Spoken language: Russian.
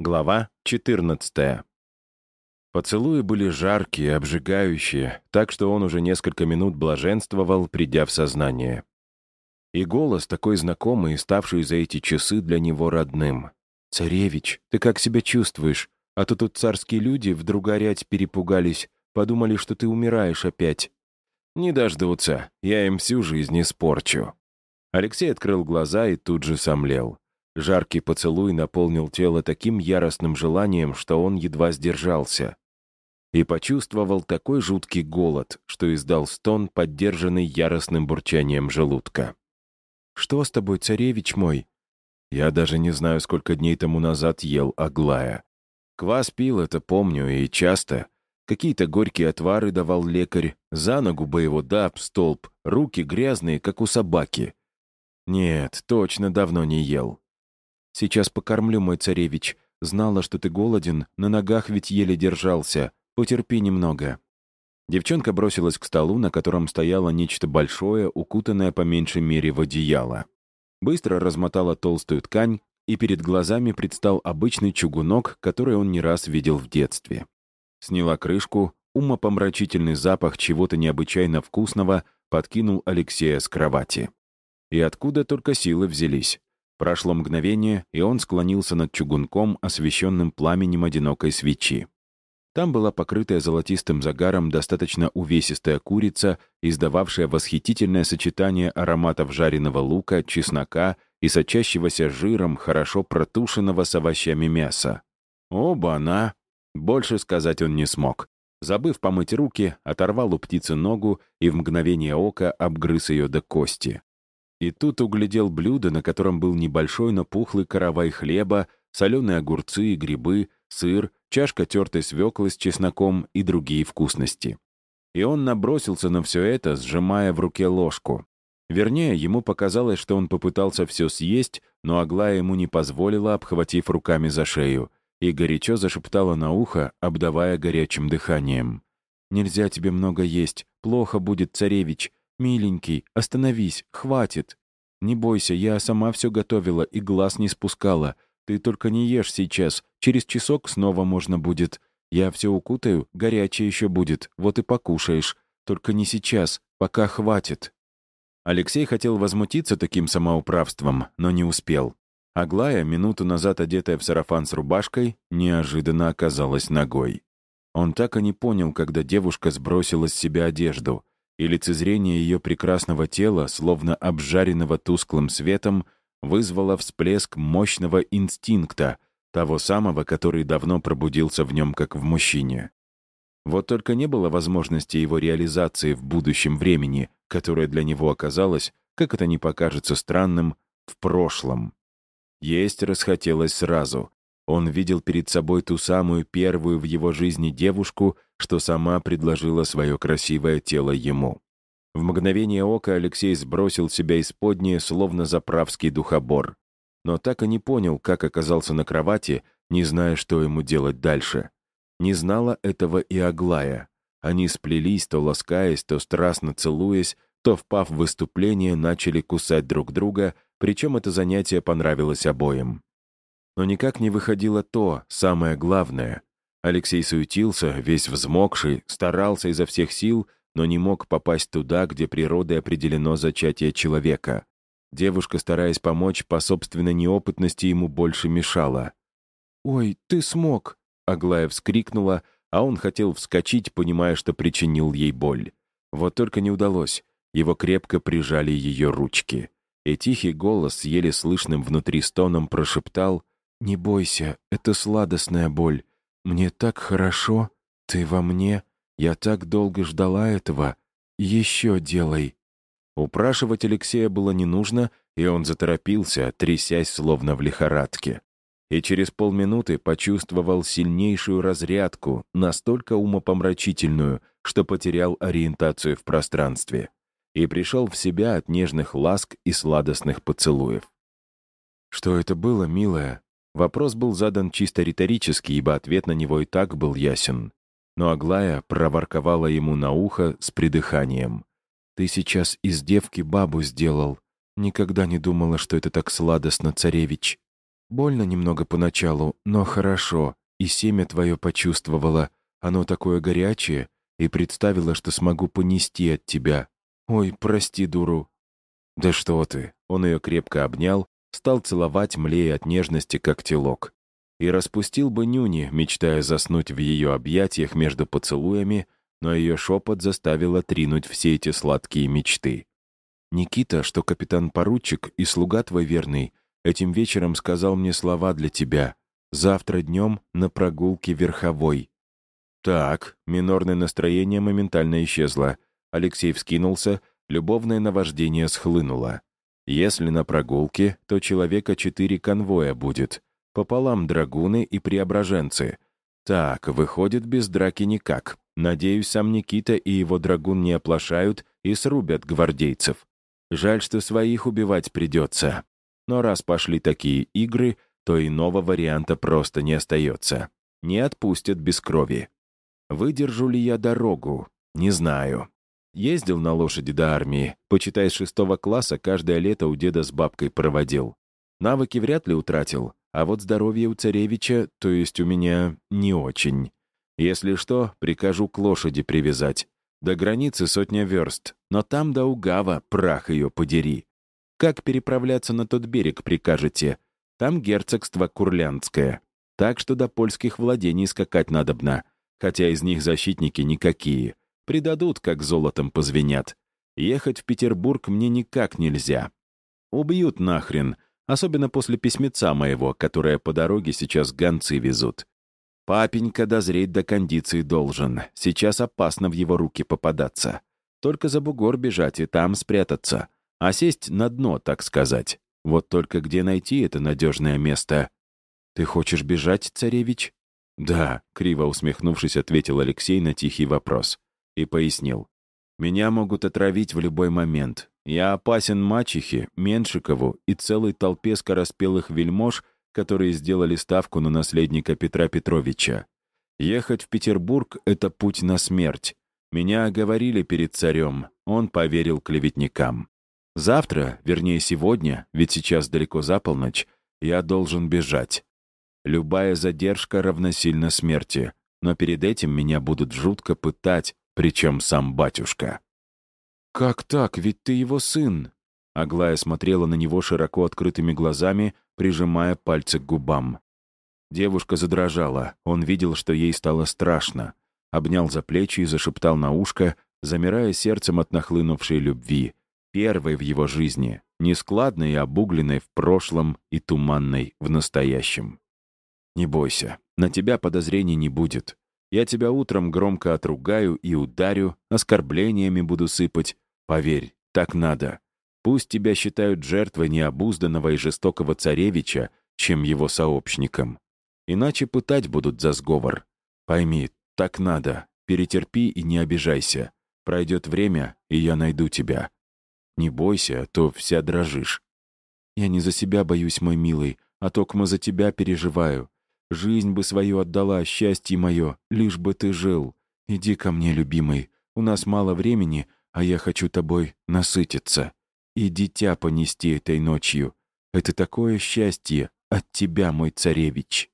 Глава 14. Поцелуи были жаркие, обжигающие, так что он уже несколько минут блаженствовал, придя в сознание. И голос, такой знакомый ставший за эти часы для него родным. «Царевич, ты как себя чувствуешь? А то тут царские люди вдруг горять перепугались, подумали, что ты умираешь опять». «Не дождутся, я им всю жизнь испорчу». Алексей открыл глаза и тут же сомлел. Жаркий поцелуй наполнил тело таким яростным желанием, что он едва сдержался. И почувствовал такой жуткий голод, что издал стон, поддержанный яростным бурчанием желудка. «Что с тобой, царевич мой?» Я даже не знаю, сколько дней тому назад ел Аглая. Квас пил, это помню, и часто. Какие-то горькие отвары давал лекарь, за ногу бы его даб, столб, руки грязные, как у собаки. Нет, точно давно не ел. Сейчас покормлю, мой царевич. Знала, что ты голоден, на ногах ведь еле держался. Потерпи немного». Девчонка бросилась к столу, на котором стояло нечто большое, укутанное по меньшей мере в одеяло. Быстро размотала толстую ткань, и перед глазами предстал обычный чугунок, который он не раз видел в детстве. Сняла крышку, умопомрачительный запах чего-то необычайно вкусного подкинул Алексея с кровати. И откуда только силы взялись. Прошло мгновение, и он склонился над чугунком, освещенным пламенем одинокой свечи. Там была покрытая золотистым загаром достаточно увесистая курица, издававшая восхитительное сочетание ароматов жареного лука, чеснока и сочащегося жиром хорошо протушенного с овощами мяса. Оба-на! Больше сказать он не смог. Забыв помыть руки, оторвал у птицы ногу и в мгновение ока обгрыз ее до кости. И тут углядел блюдо, на котором был небольшой, но пухлый каравай хлеба, соленые огурцы и грибы, сыр, чашка тертой свеклы с чесноком и другие вкусности. И он набросился на все это, сжимая в руке ложку. Вернее, ему показалось, что он попытался все съесть, но Аглая ему не позволила, обхватив руками за шею, и горячо зашептала на ухо, обдавая горячим дыханием. «Нельзя тебе много есть, плохо будет, царевич. «Миленький, остановись, хватит. Не бойся, я сама все готовила и глаз не спускала. Ты только не ешь сейчас, через часок снова можно будет. Я все укутаю, горячее еще будет, вот и покушаешь. Только не сейчас, пока хватит». Алексей хотел возмутиться таким самоуправством, но не успел. Аглая, минуту назад одетая в сарафан с рубашкой, неожиданно оказалась ногой. Он так и не понял, когда девушка сбросила с себя одежду и лицезрение ее прекрасного тела, словно обжаренного тусклым светом, вызвало всплеск мощного инстинкта, того самого, который давно пробудился в нем, как в мужчине. Вот только не было возможности его реализации в будущем времени, которое для него оказалось, как это не покажется странным, в прошлом. Есть расхотелось сразу, он видел перед собой ту самую первую в его жизни девушку, что сама предложила свое красивое тело ему. В мгновение ока Алексей сбросил себя из поднее, словно заправский духобор. Но так и не понял, как оказался на кровати, не зная, что ему делать дальше. Не знала этого и Аглая. Они сплелись, то ласкаясь, то страстно целуясь, то, впав в выступление, начали кусать друг друга, причем это занятие понравилось обоим. Но никак не выходило то, самое главное. Алексей суетился, весь взмокший, старался изо всех сил, но не мог попасть туда, где природой определено зачатие человека. Девушка, стараясь помочь, по собственной неопытности ему больше мешала. «Ой, ты смог!» — Аглая вскрикнула, а он хотел вскочить, понимая, что причинил ей боль. Вот только не удалось. Его крепко прижали ее ручки. И тихий голос еле слышным внутри стоном прошептал «Не бойся, это сладостная боль. Мне так хорошо, ты во мне, я так долго ждала этого. Еще делай». Упрашивать Алексея было не нужно, и он заторопился, трясясь словно в лихорадке. И через полминуты почувствовал сильнейшую разрядку, настолько умопомрачительную, что потерял ориентацию в пространстве. И пришел в себя от нежных ласк и сладостных поцелуев. «Что это было, милая?» Вопрос был задан чисто риторически, ибо ответ на него и так был ясен. Но Аглая проворковала ему на ухо с придыханием. «Ты сейчас из девки бабу сделал. Никогда не думала, что это так сладостно, царевич». Больно немного поначалу, но хорошо. И семя твое почувствовала. Оно такое горячее. И представила, что смогу понести от тебя. Ой, прости, дуру». «Да что ты!» Он ее крепко обнял, стал целовать, млея от нежности, как телок. И распустил бы нюни, мечтая заснуть в ее объятиях между поцелуями, но ее шепот заставил отринуть все эти сладкие мечты. «Никита, что капитан-поручик и слуга твой верный, этим вечером сказал мне слова для тебя. Завтра днем на прогулке верховой». Так, минорное настроение моментально исчезло. Алексей вскинулся, любовное наваждение схлынуло. Если на прогулке, то человека четыре конвоя будет. Пополам драгуны и преображенцы. Так, выходит, без драки никак. Надеюсь, сам Никита и его драгун не оплошают и срубят гвардейцев. Жаль, что своих убивать придется. Но раз пошли такие игры, то иного варианта просто не остается. Не отпустят без крови. Выдержу ли я дорогу? Не знаю. Ездил на лошади до армии, почитай, с шестого класса каждое лето у деда с бабкой проводил. Навыки вряд ли утратил, а вот здоровье у царевича, то есть у меня, не очень. Если что, прикажу к лошади привязать. До границы сотня верст, но там до Угава, прах ее подери. Как переправляться на тот берег прикажете? Там герцогство Курлянское. Так что до польских владений скакать надобно, хотя из них защитники никакие. Предадут, как золотом позвенят. Ехать в Петербург мне никак нельзя. Убьют нахрен, особенно после письмеца моего, которое по дороге сейчас гонцы везут. Папенька дозреть до кондиции должен. Сейчас опасно в его руки попадаться. Только за бугор бежать и там спрятаться. А сесть на дно, так сказать. Вот только где найти это надежное место? «Ты хочешь бежать, царевич?» «Да», — криво усмехнувшись, ответил Алексей на тихий вопрос. И пояснил. «Меня могут отравить в любой момент. Я опасен мачехе, Меншикову и целой толпе скороспелых вельмож, которые сделали ставку на наследника Петра Петровича. Ехать в Петербург — это путь на смерть. Меня оговорили перед царем, он поверил клеветникам. Завтра, вернее сегодня, ведь сейчас далеко за полночь, я должен бежать. Любая задержка равносильна смерти, но перед этим меня будут жутко пытать, причем сам батюшка. «Как так? Ведь ты его сын!» Аглая смотрела на него широко открытыми глазами, прижимая пальцы к губам. Девушка задрожала, он видел, что ей стало страшно. Обнял за плечи и зашептал на ушко, замирая сердцем от нахлынувшей любви. Первой в его жизни, нескладной и обугленной в прошлом и туманной в настоящем. «Не бойся, на тебя подозрений не будет. Я тебя утром громко отругаю и ударю, оскорблениями буду сыпать. Поверь, так надо. Пусть тебя считают жертвой необузданного и жестокого царевича, чем его сообщником. Иначе пытать будут за сговор. Пойми, так надо. Перетерпи и не обижайся. Пройдет время, и я найду тебя. Не бойся, а то вся дрожишь. Я не за себя боюсь, мой милый, а только за тебя переживаю. Жизнь бы свою отдала, счастье мое, лишь бы ты жил. Иди ко мне, любимый. У нас мало времени, а я хочу тобой насытиться и дитя понести этой ночью. Это такое счастье от тебя, мой царевич».